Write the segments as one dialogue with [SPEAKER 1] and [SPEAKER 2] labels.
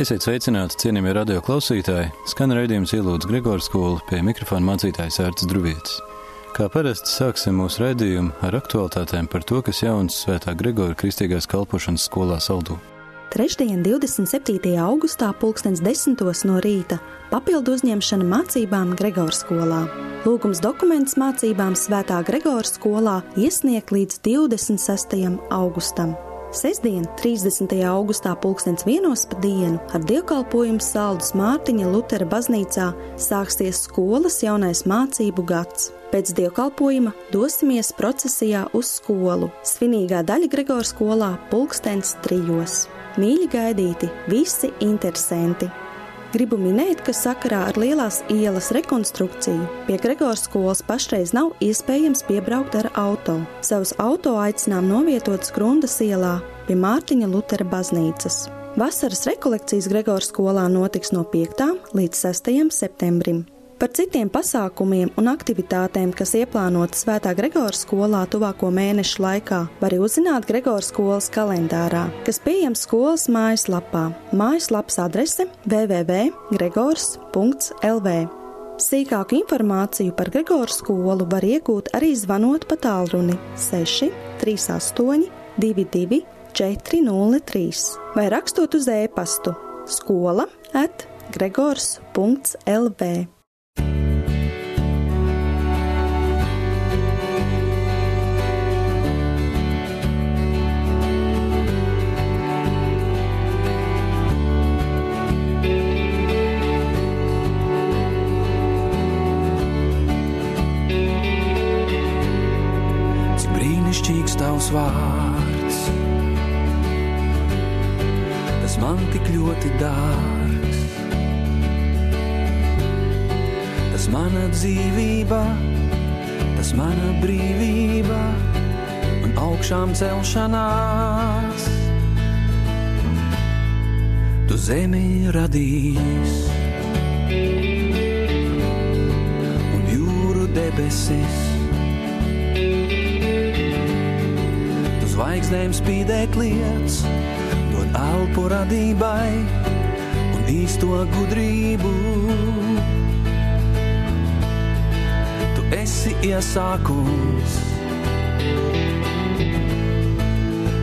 [SPEAKER 1] Esiet sveicināti, cienījamie radio klausītāji! Skan raidījums ielūdz Gregors skolu pie mikrofona mācītājs Ārts Druvietis. Kā parasti sāksim mūsu raidījumu ar aktualitātēm par to, kas jauns Svētā Gregora Kristīgās kalpošanas skolā saldū.
[SPEAKER 2] Trešdien, 27. augustā, 10. no rīta, papildu uzņemšana mācībām Gregora skolā. Lūgums dokuments mācībām Svētā Gregora skolā iesniegt līdz 26. augustam. Sesdien, 30. augustā, 2001. pa dienu, ar dievkalpojumu Saldus Mārtiņa Lutera baznīcā sāksies skolas jaunais mācību gads. Pēc dievkalpojuma dosimies procesijā uz skolu. Svinīgā daļa Gregora skolā pulkstens trijos. Mīļi gaidīti visi interesanti! Gribu minēt, ka sakarā ar lielās ielas rekonstrukciju pie Gregors skolas pašreiz nav iespējams piebraukt ar auto. Savus auto aicinām novietot Skrundas ielā pie Mārtiņa Lutera baznīcas. Vasaras rekolekcijas Gregors skolā notiks no 5. līdz 6. septembrim. Par citiem pasākumiem un aktivitātēm, kas ieplānotas Svētā Gregora skolā tuvāko mēnešu laikā, var uzzināt Gregora skolas kalendārā, kas pieejams skolas mājaslapā. Mājaslapas adrese www.gregors.lv. Sīkāku informāciju par Gregoru skolu var iegūt arī zvanot pa tālruni 6 38 22 403 vai rakstot uz e-pastu skola at gregors.lv.
[SPEAKER 3] tavs vārds. Tas man tik ļoti dārgs. Tas mana dzīvība, tas mana brīvība un augšām celšanās. Tu zemi radījis un jūru debesis. Zvaigznēm spīdēt lietas, dod elpu radībai un īsto gudrību. Tu esi iesākums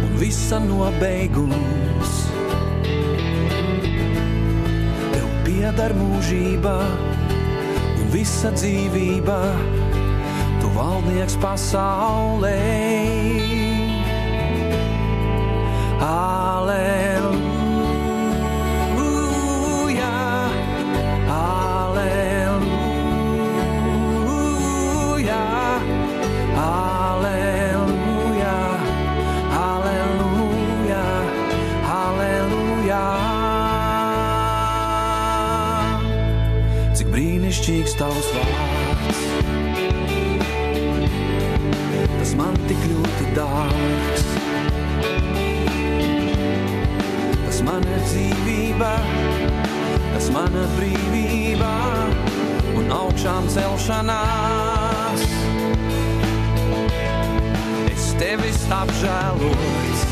[SPEAKER 3] un visa nobeigums. Tev pieder mūžība un visa dzīvība, tu valdnieks pasaulē. Brīnišķīgs tavs vārds, tas man tik ļoti dārgs. Tas mana dzīvība, tas mana brīvība un augšām celšanās. Es tevis apžēlots,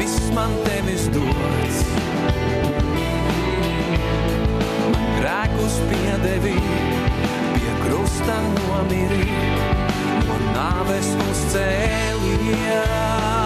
[SPEAKER 3] viss man tevis dots. Man grēkus piedevi, pie krusta nomiri, un nāves uzcēlies.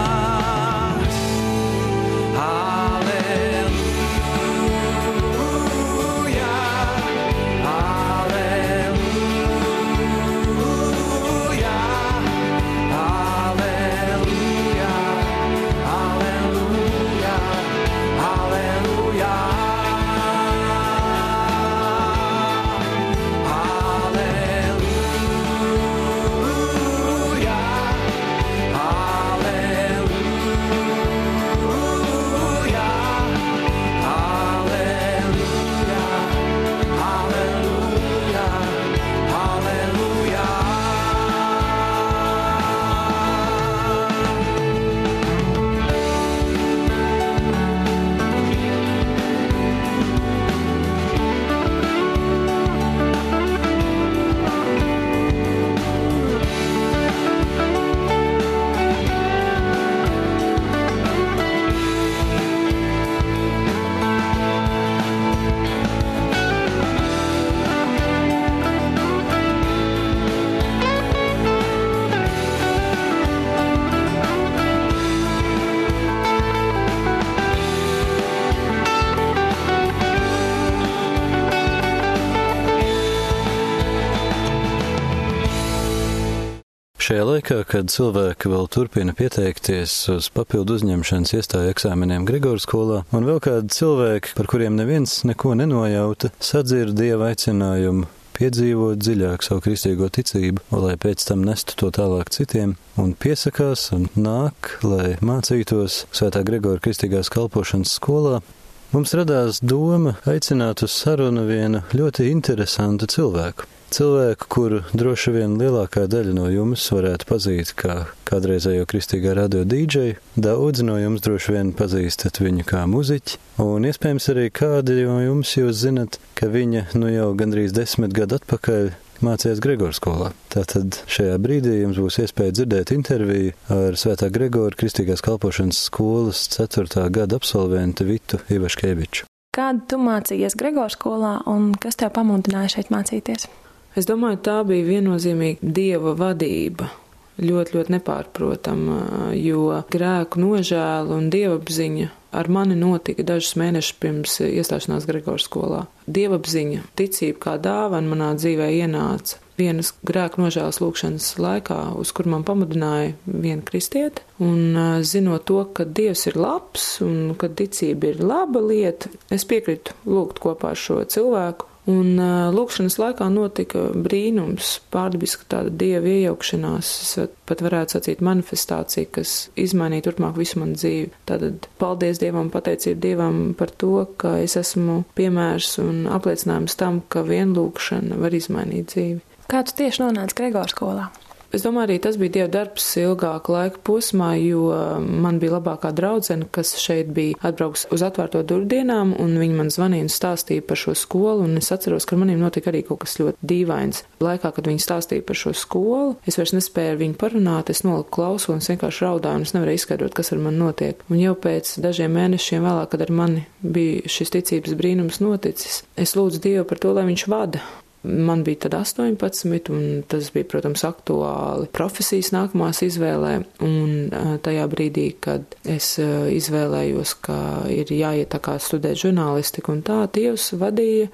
[SPEAKER 1] Šajā laikā, kad cilvēki vēl turpina pieteikties uz papildu uzņemšanas iestāju eksāmeniem Grigoras skolā, un vēl kādi cilvēki, par kuriem neviens neko nenojauta, sadzird dieva aicinājumu piedzīvot dziļāk savu kristīgo ticību, lai pēc tam nestu to tālāk citiem, un piesakās un nāk, lai mācītos Svētā Gregora kristīgās kalpošanas skolā, mums radās doma aicināt uz sarunu vienu ļoti interesantu cilvēku. Cilvēku, kuru droši vien lielākā daļa no jums varētu pazīt kā kādreizējo kristīgā radio dīdžeju, daudz no jums droši vien pazīstat viņu kā muziķi, un iespējams arī kādi no jums jūs zinat, ka viņa nu jau gandrīz desmit gadu atpakaļ mācījās Gregora skolā. Tātad šajā brīdī jums būs iespēja dzirdēt interviju ar Svētā Gregora Kristīgās kalpošanas skolas 4. gada absolventu Vitu Ivaškeviču.
[SPEAKER 4] Kādu tu mācījies Gregora skolā un kas tev pamudināja šeit mācīties?
[SPEAKER 5] Es domāju, tā bija viennozīmīga dieva vadība. Ļoti, ļoti nepārprotama, jo grēku nožēla un dievapziņa ar mani notika dažus mēnešus pirms iestāšanās Gregors skolā. Dievapziņa, ticība kā dāvana manā dzīvē ienāca vienas grēku nožēlas lūkšanas laikā, uz kur man pamudināja viena kristieta. Un zinot to, ka Dievs ir labs un ka ticība ir laba lieta, es piekritu lūgt kopā ar šo cilvēku. Un uh, lūkšanas laikā notika brīnums, pārdabiska tāda dieva iejaukšanās, es pat varētu sacīt manifestācija, kas izmainīja turpmāk visu manu dzīvi. Tātad paldies Dievam, pateicību Dievam par to, ka es esmu piemērs un apliecinājums tam, ka vienlūkšana var izmainīt dzīvi.
[SPEAKER 4] Kā tu tieši nonāci Gregora skolā?
[SPEAKER 5] Es domāju, arī tas bija Dieva darbs ilgāku laiku posmā, jo man bija labākā draudzene, kas šeit bija atbrauks uz atvērto durdienām, un viņi man zvanīja un stāstīja par šo skolu, un es atceros, ka manim notika arī kaut kas ļoti dīvains. Laikā, kad viņi stāstīja par šo skolu, es vairs nespēju ar viņu parunāt, es noliku klausu un es vienkārši raudāju, un es nevarēju izskaidrot, kas ar mani notiek. Un jau pēc dažiem mēnešiem vēlāk, kad ar mani bija šis ticības brīnums noticis, es lūdzu Dievu par to, lai viņš vada Man bija tad 18, un tas bija, protams, aktuāli profesijas nākamās izvēlē. Un tajā brīdī, kad es izvēlējos, ka ir jāiet tā kā studēt žurnālistiku, un tā Dievs vadīja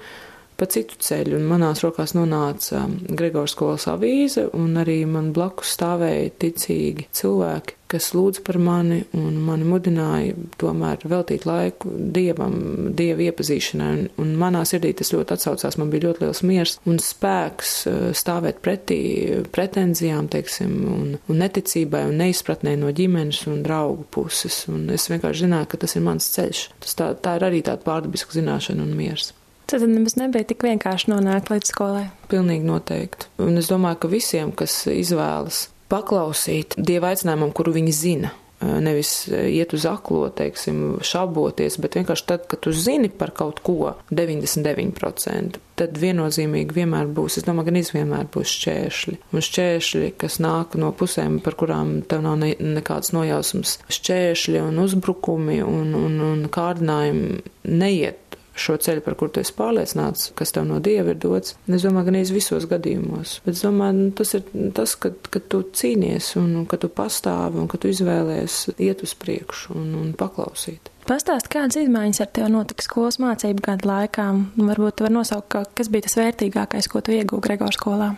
[SPEAKER 5] pa citu ceļu, un manās rokās nonāca Gregors skolas avīze, un arī man blakus stāvēja ticīgi cilvēki, kas lūdz par mani un mani mudināja tomēr veltīt laiku dievam, dievu iepazīšanai, un, un manā sirdī tas ļoti atsaucās, man bija ļoti liels miers un spēks stāvēt pretī pretenzijām, teiksim, un, un neticībai un neizpratnē no ģimenes un draugu puses, un es vienkārši zināju, ka tas ir mans ceļš. Tas tā, tā ir arī tāda pārdabiska zināšana un miers.
[SPEAKER 4] Tad nemaz nebija tik vienkārši nonākt līdz skolai.
[SPEAKER 5] Pilnīgi noteikti. Un es domāju, ka visiem, kas izvēlas paklausīt dieva aicinājumam, kuru viņi zina, nevis iet uz aklo, teiksim, šaboties, bet vienkārši tad, kad tu zini par kaut ko 99%, tad viennozīmīgi vienmēr būs, es domāju, gan izvienmēr būs šķēršļi. Un šķēršļi, kas nāk no pusēm, par kurām tev nav ne, nekāds nojausmas, šķēršļi un uzbrukumi un, un, un kārdinājumi neiet šo ceļu, par kuru tu esi pārliecināts, kas tev no dieva ir dots. Es domāju, gan iz visos gadījumos. Bet es domāju, nu, tas ir tas, ka, ka tu cīnies un, ka tu pastāvi un ka tu izvēlējies iet uz priekšu un, un paklausīt.
[SPEAKER 4] Pastāst, kādas izmaiņas ar tevi notika skolas mācību gadu laikā? Varbūt tu vari nosaukt, kas bija tas vērtīgākais, ko tu iegūti Gregora skolā.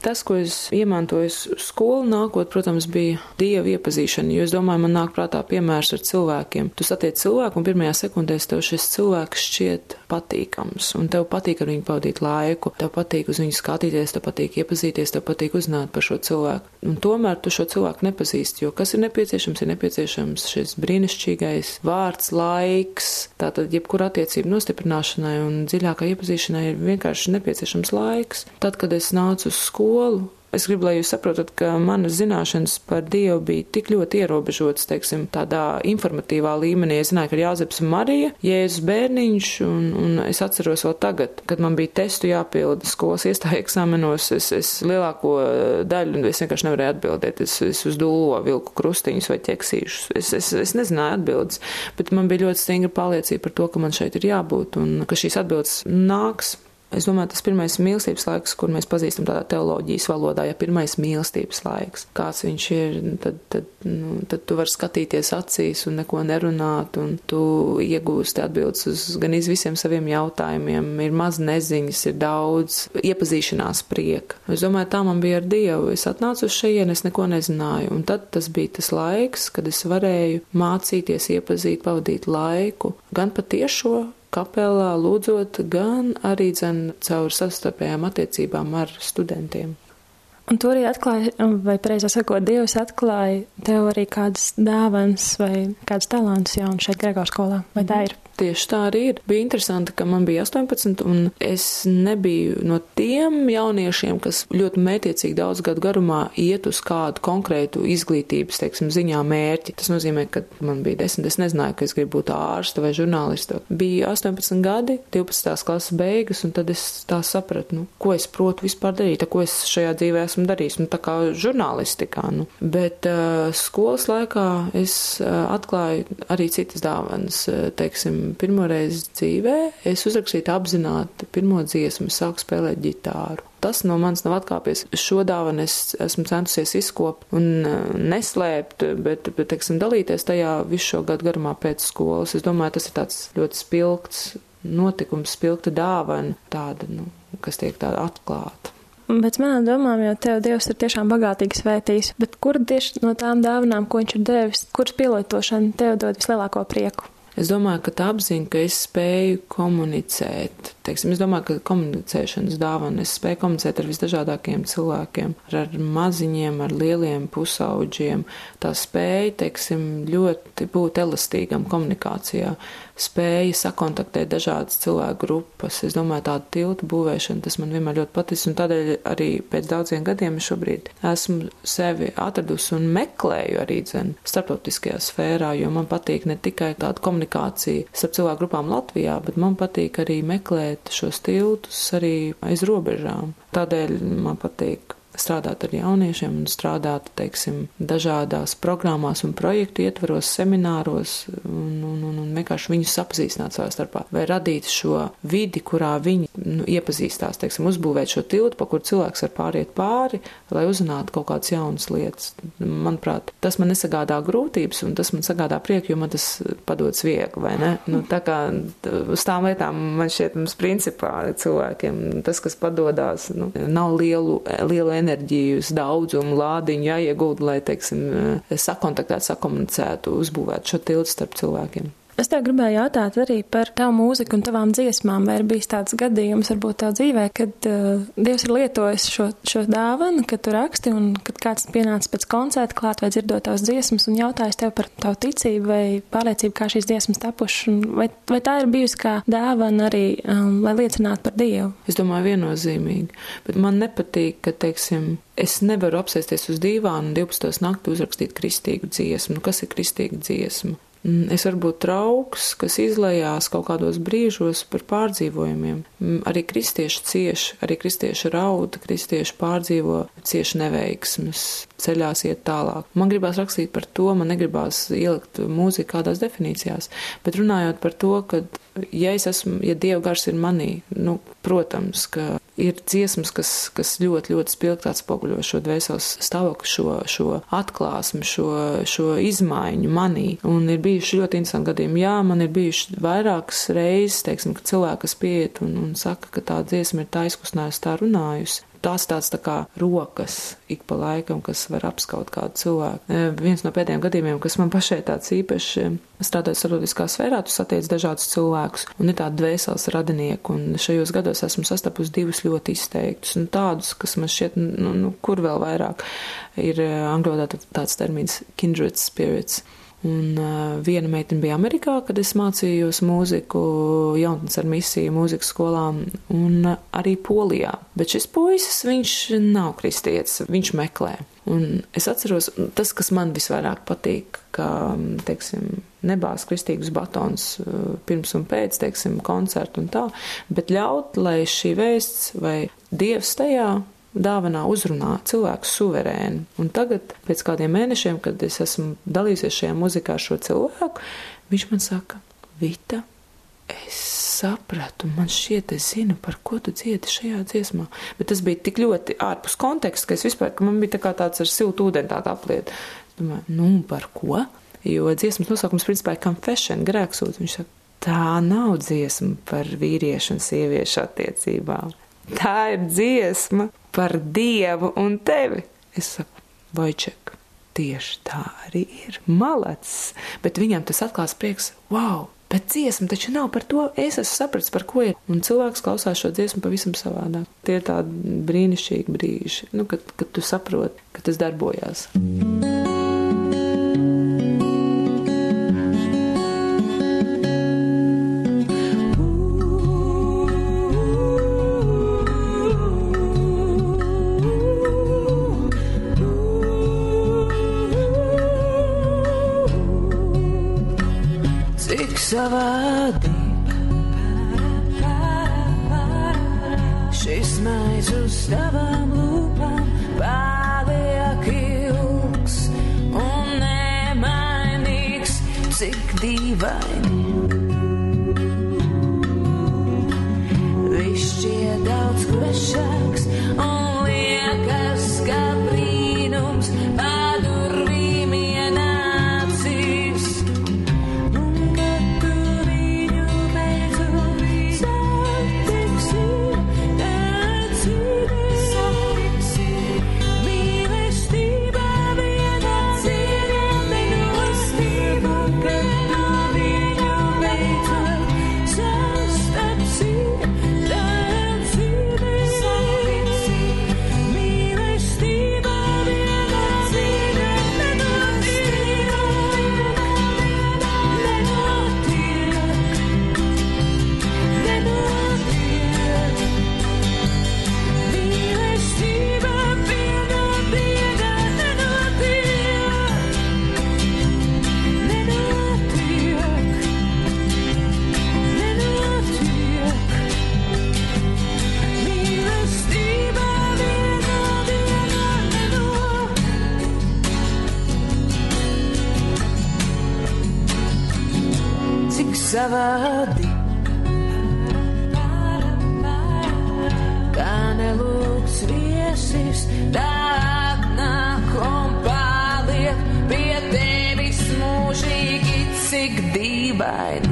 [SPEAKER 5] Tas, ko es iemantoju skolu nākot, protams, bija dieva iepazīšana, jo es domāju, man nāk prātā piemērs ar cilvēkiem. Tu satiec cilvēku un pirmajā sekundē tev šis cilvēks šķiet patīkams, un tev patīk ar viņu pavadīt laiku, tev patīk uz viņu skatīties, tev patīk iepazīties, tev patīk uzzināt par šo cilvēku. Un tomēr tu šo cilvēku nepazīsti, jo kas ir nepieciešams, ir nepieciešams šis brīnišķīgais vārds, laiks, tātad jebkura attiecība nostiprināšanai un dziļākai iepazīšanai ir vienkārši nepieciešams laiks. Tad, kad es nācu uz skolu, skolu. Es gribu, lai jūs saprotat, ka manas zināšanas par Dievu bija tik ļoti ierobežotas, teiksim, tādā informatīvā līmenī. Es zināju, ka ir Jāzeps un Marija, Jēzus bērniņš, un, un es atceros vēl tagad, kad man bija testu jāpilda skolas iestāja eksāmenos, es, es lielāko daļu, es vienkārši nevarēju atbildēt. Es, es uz dūlo vilku krustiņus vai ķeksīšus. Es, es, es nezināju atbildes, bet man bija ļoti stingra pārliecība par to, ka man šeit ir jābūt un ka šīs atbildes nāks Es domāju, tas pirmais mīlestības laiks, kur mēs pazīstam tādā teoloģijas valodā, ja pirmais mīlestības laiks, kāds viņš ir, tad, tad, nu, tad tu vari skatīties acīs un neko nerunāt, un tu iegūsti atbildes uz gan iz visiem saviem jautājumiem. Ir maz neziņas, ir daudz iepazīšanās prieka. Es domāju, tā man bija ar Dievu. Es atnācu uz šejienu, es neko nezināju, un tad tas bija tas laiks, kad es varēju mācīties, iepazīt, pavadīt laiku gan patiešo kapelā lūdzot, gan arī dzen caur savstarpējām attiecībām ar studentiem.
[SPEAKER 4] Un tur arī atklāja, vai precīzāk sakot, Dievs atklāja tev arī kādas dāvanas vai kādas talantus jaunu šeit Gregors skolā. Vai tā ir?
[SPEAKER 5] Tieši tā arī ir. Bija interesanti, ka man bija 18, un es nebiju no tiem jauniešiem, kas ļoti mētiecīgi daudz gadu garumā iet uz kādu konkrētu izglītības, teiksim, ziņā mērķi. Tas nozīmē, ka man bija 10, es nezināju, ka es gribu būt ārsta vai žurnālista. Bija 18 gadi, 12. klases beigas, un tad es tā sapratu, nu, ko es protu vispār darīt, ko es šajā dzīvē esmu darījis, nu, tā kā žurnālistikā. Nu. Bet uh, skolas laikā es uh, atklāju arī citas dāvanas, uh, teiksim, pirmoreiz dzīvē es uzrakstīju apzināti pirmo dziesmu, sāku spēlēt ģitāru. Tas no manis nav atkāpies. Šo dāvanu es esmu centusies izkopt un e, neslēpt, bet, bet teiksim, dalīties tajā visu šo gadu garumā pēc skolas. Es domāju, tas ir tāds ļoti spilgts notikums, spilgta dāvana, tāda, nu, kas tiek tāda atklāta.
[SPEAKER 4] Bet manām domām, jau tev Dievs ir tiešām bagātīgi svētījis, bet kur tieši no tām dāvanām, ko viņš ir devis, kuras pielietošana tev dod vislielāko prieku?
[SPEAKER 5] Es domāju, ka tā apziņa, ka es spēju komunicēt, teiksim, es domāju, ka komunicēšanas dāvana, es spēju komunicēt ar visdažādākiem cilvēkiem, ar maziņiem, ar lieliem pusauģiem. Tā spēja, teiksim, ļoti būt elastīgam komunikācijā, spēja sakontaktēt dažādas cilvēku grupas. Es domāju, tāda tiltu būvēšana, tas man vienmēr ļoti patīk, un tādēļ arī pēc daudziem gadiem šobrīd esmu sevi atradusi un meklēju arī dzen starptautiskajā sfērā, jo man patīk ne tikai tāda komunikācija starp cilvēku grupām Latvijā, bet man patīk arī meklēt šos tiltus arī aiz robežām. Tādēļ man patīk strādāt ar jauniešiem un strādāt, teiksim, dažādās programmās un projektu ietvaros, semināros un, un, un, un vienkārši viņus apzīstināt savā starpā vai radīt šo vidi, kurā viņi nu, iepazīstās, teiksim, uzbūvēt šo tiltu, pa kur cilvēks var pāriet pāri, lai uzzinātu kaut kādas jaunas lietas. Manuprāt, tas man nesagādā grūtības un tas man sagādā prieku, jo man tas padodas viegli, vai ne? Nu, tā kā uz tām lietām man šķiet mums principā cilvēkiem tas, kas padodās, nu, nav lielu, lielu enerģiju enerģijas daudzumu lādiņu jāiegūda, lai, teiksim, sakontaktētu, sakomunicētu, uzbūvētu šo tiltu starp cilvēkiem.
[SPEAKER 4] Es tev gribēju jautāt arī par tavu mūziku un tavām dziesmām. Vai ir bijis tāds gadījums, varbūt tā dzīvē, kad uh, Dievs ir lietojis šo, šo dāvanu, kad tu raksti un kad kāds pienāca pēc koncerta klāt vai dzirdot tavas dziesmas un jautājis tev par tavu ticību vai pārliecību, kā šīs dziesmas tapušas? Vai, vai tā ir bijusi kā dāvana arī, um, lai liecinātu par Dievu?
[SPEAKER 5] Es domāju, viennozīmīgi. Bet man nepatīk, ka, teiksim, es nevaru apsēsties uz dīvānu un 12. naktī uzrakstīt kristīgu dziesmu. Nu, kas ir kristīga dziesma? Mm, es varu būt trauks, kas izlējās kaut kādos brīžos par pārdzīvojumiem. Mm, arī kristieši cieš, arī kristieši rauda, kristieši pārdzīvo cieši neveiksmes, ceļās iet tālāk. Man gribās rakstīt par to, man negribās ielikt mūziku kādās definīcijās, bet runājot par to, ka, ja es esmu, ja Dieva gars ir manī, nu, protams, ka ir dziesmas, kas, kas ļoti, ļoti spilgti atspoguļo šo dvēseles stāvokli, šo, šo atklāsmi, šo, šo izmaiņu manī. Un ir bijuši ļoti interesanti gadījumi. Jā, man ir bijuši vairākas reizes, teiksim, ka cilvēki, kas pieiet un, un saka, ka tā dziesma ir tā izkustinājusi, tā runājusi. Tās tāds tā kā rokas ik pa laikam, kas var apskaut kādu cilvēku. E, viens no pēdējiem gadījumiem, kas man pašai tāds īpaši strādājot starptautiskā sfērā, tu satiec dažādus cilvēkus un ir tādi dvēseles radinieki. Un šajos gados esmu sastapusi divus ļoti izteiktus un tādus, kas man šķiet, nu, nu kur vēl vairāk ir e, angļu valodā tāds termins kindred spirits Un uh, viena meitene bija Amerikā, kad es mācījos mūziku, jaunatnes ar misiju mūzikas skolām, un uh, arī Polijā. Bet šis puisis, viņš nav kristietis, viņš meklē. Un es atceros, tas, kas man visvairāk patīk, ka, teiksim, nebās kristīgus batons pirms un pēc, teiksim, koncertu un tā, bet ļaut, lai šī vēsts vai dievs tajā dāvanā uzrunā cilvēku suverēni. Un tagad, pēc kādiem mēnešiem, kad es esmu dalījusies šajā muzikā ar šo cilvēku, viņš man saka, Vita, es
[SPEAKER 6] sapratu, man šķiet, es zinu, par ko tu dziedi šajā dziesmā. Bet tas bija tik ļoti ārpus konteksta, ka es vispār, ka man bija tā kā tāds ar siltu ūdeni tāda apliet. Domāju, nu, par ko? Jo dziesmas nosaukums principā ir confession, grēksūds. Viņš saka, tā nav dziesma par vīriešu un sieviešu attiecībām. Tā ir dziesma par Dievu un tevi. Es saku, Vojček, tieši tā arī ir. Malacis, bet viņam tas atklās prieks, wow! Bet dziesma taču nav par to. Es esmu sapratis, par ko ir. Un cilvēks klausās šo dziesmu pavisam savādāk. Tie ir tādi brīnišķīgi brīži, nu, kad, kad tu saproti, ka tas darbojās. Mm. Savādi. Šis maiz uz tavām lūpām paliek ilgs un nemainīgs, cik dīvaini. Viss šķiet daudz klešāks un liekas, ka tā atnāk un paliek pie tevis mūžīgi, cik dīvaini.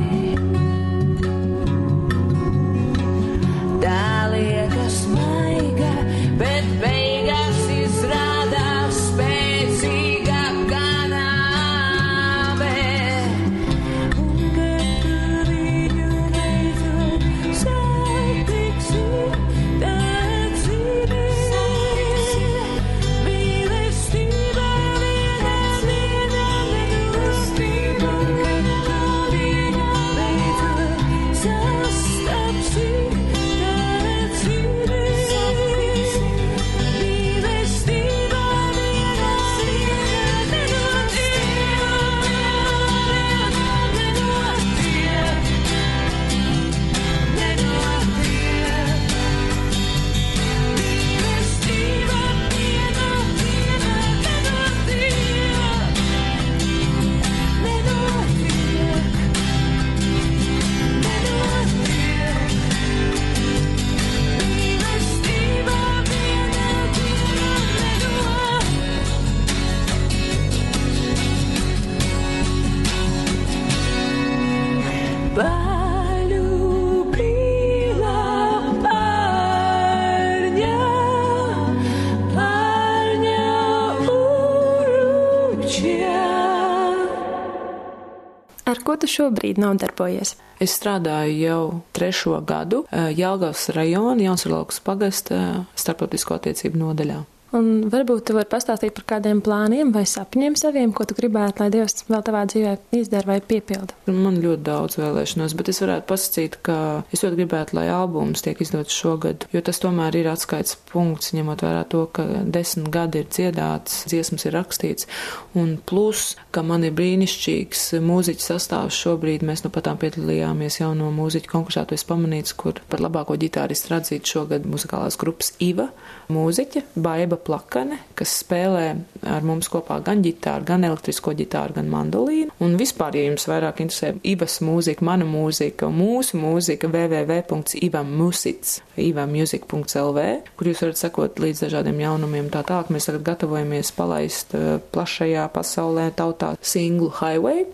[SPEAKER 4] Ko tu šobrīd nodarbojies?
[SPEAKER 6] Es strādāju jau trešo gadu Jālgavas rajona Jaunsurlaukas pagasta starptautisko attiecību nodaļā.
[SPEAKER 4] Un varbūt tu vari pastāstīt par kādiem plāniem vai sapņiem saviem, ko tu gribētu, lai Dievs vēl tavā dzīvē izdara vai piepilda.
[SPEAKER 6] Man ļoti daudz vēlēšanos, bet es varētu pasakīt, ka es ļoti gribētu, lai albums tiek izdots šogad, jo tas tomēr ir atskaits punkts, ņemot vērā to, ka desmit gadi ir dziedāts, dziesmas ir rakstīts, un plus, ka man ir brīnišķīgs mūziķu sastāvs šobrīd, mēs nu patām piedalījāmies jauno mūziķu konkursā, to es pamanīts, kur par labāko ģitāristu atzīt šogad muzikālās grupas IVA mūziķe, Baiba
[SPEAKER 5] Iva Plakane, kas spēlē ar mums kopā gan ģitāru, gan elektrisko ģitāru, gan mandolīnu. Un vispār, ja jums vairāk interesē Ivas mūzika, mana mūzika, mūsu mūzika, www.ivamusits, ivamusic.lv, kur jūs varat sekot līdz dažādiem jaunumiem. Tā tālāk mēs tagad gatavojamies palaist uh, plašajā pasaulē tautā singlu Highway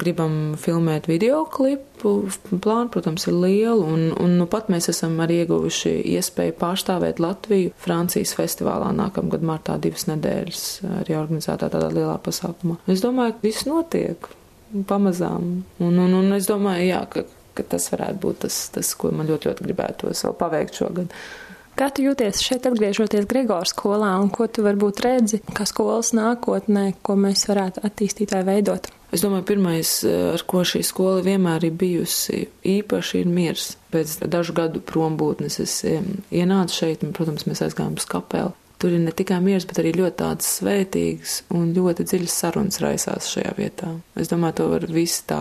[SPEAKER 5] gribam filmēt video klipu. Plāna, protams, ir liela, un, un nu pat mēs esam arī ieguvuši iespēju pārstāvēt Latviju Francijas festivālā nākamgad martā divas nedēļas arī organizētā tādā lielā pasākumā. Es domāju, ka viss notiek pamazām, un, un, un es domāju, jā, ka, ka tas varētu būt tas, tas, ko man ļoti, ļoti gribētos vēl paveikt šogad.
[SPEAKER 4] Kā tu jūties šeit, atgriežoties Gregors skolā, un ko tu varbūt redzi, kā skolas nākotnē, ko mēs varētu attīstīt vai veidot?
[SPEAKER 5] Es domāju, pirmais, ar ko šī skola vienmēr ir bijusi īpaši, ir miers. Pēc dažu gadu prombūtnes es ienācu šeit, un, protams, mēs aizgājām uz kapelu. Tur ir ne tikai miers, bet arī ļoti tāds svētīgs un ļoti dziļs sarunas raisās šajā vietā. Es domāju, to var visi tā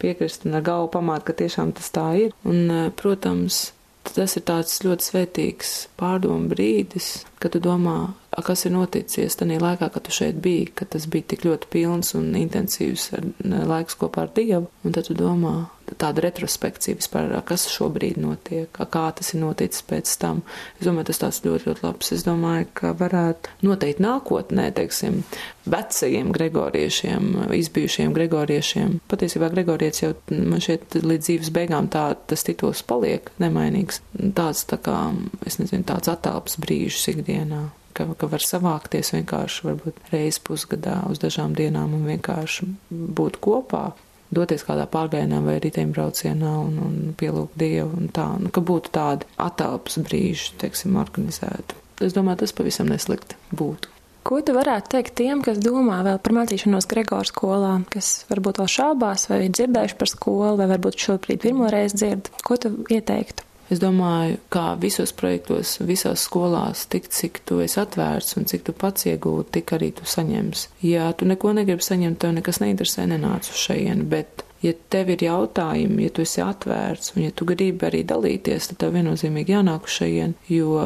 [SPEAKER 5] piekrist un ar galvu pamāt, ka tiešām tas tā ir. Un, protams, tas ir tāds ļoti svētīgs pārdomu brīdis, kad tu domā, kas ir noticies tajā laikā, kad tu šeit biji, kad tas bija tik ļoti pilns un intensīvs laiks kopā ar Dievu, un tad tu domā, tāda retrospekcija vispār, kas šobrīd notiek, kā tas ir noticis pēc tam. Es domāju, tas tāds ļoti, ļoti labs. Es domāju, ka varētu noteikti nākotnē, teiksim, vecajiem gregoriešiem, izbijušiem gregoriešiem. Patiesībā gregorietis jau man šeit līdz dzīves beigām tā, tas tituls paliek nemainīgs. Tāds tā kā, es nezinu, tāds attēlps brīžus ikdienā ka, ka var savākties vienkārši varbūt reizi pusgadā uz dažām dienām un vienkārši būt kopā doties kādā pārgājienā vai riteņbraucienā un, un pielūgt Dievu un tā, nu, ka būtu tādi atelpas brīži, teiksim, organizēti. Es domāju, tas pavisam neslikti būtu.
[SPEAKER 4] Ko tu varētu teikt tiem, kas domā vēl par mācīšanos Gregora skolā, kas varbūt vēl šābās vai ir dzirdējuši par skolu, vai varbūt šobrīd pirmo reizi dzird? Ko tu ieteiktu?
[SPEAKER 5] Es domāju, kā visos projektos, visās skolās, tik cik tu esi atvērts un cik tu pats iegūti, tik arī tu saņemsi. Ja tu neko negribi saņemt, tev nekas neinteresē, nenāc uz šejienu, bet ja tev ir jautājumi, ja tu esi atvērts un ja tu gribi arī dalīties, tad tev viennozīmīgi jānāk uz šejienu, jo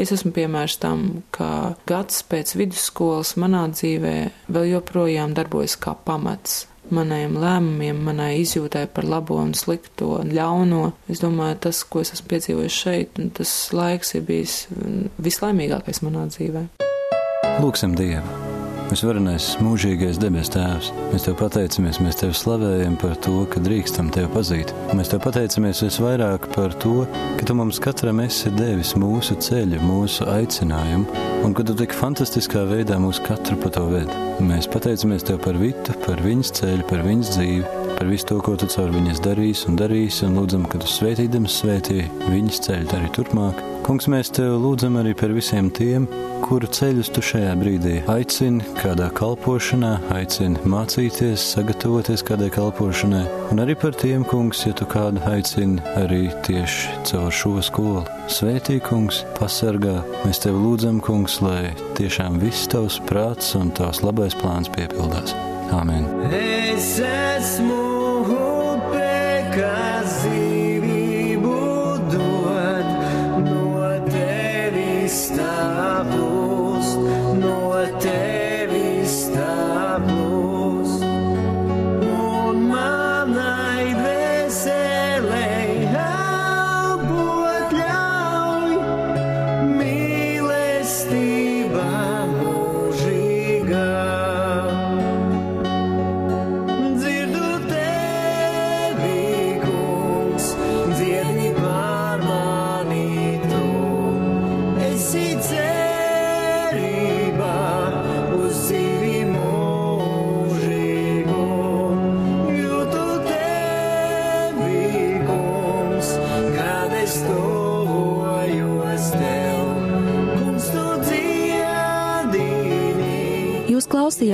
[SPEAKER 5] Es esmu piemērs tam, ka gads pēc vidusskolas manā dzīvē vēl joprojām darbojas kā pamats maniem lēmumiem, manai izjūtai par labo un slikto un ļauno. Es domāju, tas, ko es esmu piedzīvojis šeit, tas laiks ir bijis vislaimīgākais manā dzīvē.
[SPEAKER 1] Lūksim Dievu! Visvarenais, mūžīgais debes Tēvs, mēs Tev pateicamies, mēs Tev slavējam par to, ka drīkstam Tevi pazīt. Mēs Tev pateicamies visvairāk par to, ka Tu mums katram esi devis mūsu ceļu, mūsu aicinājumu, un ka Tu tik fantastiskā veidā mūs katru pa to ved. Mēs pateicamies Tev par Vitu, par viņas ceļu, par viņas dzīvi, par visu to, ko Tu caur viņas darīsi un darīsi, un lūdzam, ka Tu svētīdams svētī viņas ceļu arī turpmāk. Kungs, mēs Tev lūdzam arī par visiem tiem, kuru ceļus Tu šajā brīdī aicini kādā kalpošanā, aicini mācīties, sagatavoties kādai kalpošanai, un arī par tiem, kungs, ja Tu kādu aicini arī tieši caur šo skolu. Svētī, kungs, pasargā, mēs Tev lūdzam, kungs, lai tiešām viss Tavs prāts un Tavs labais plāns piepildās. Āmen! Es esmu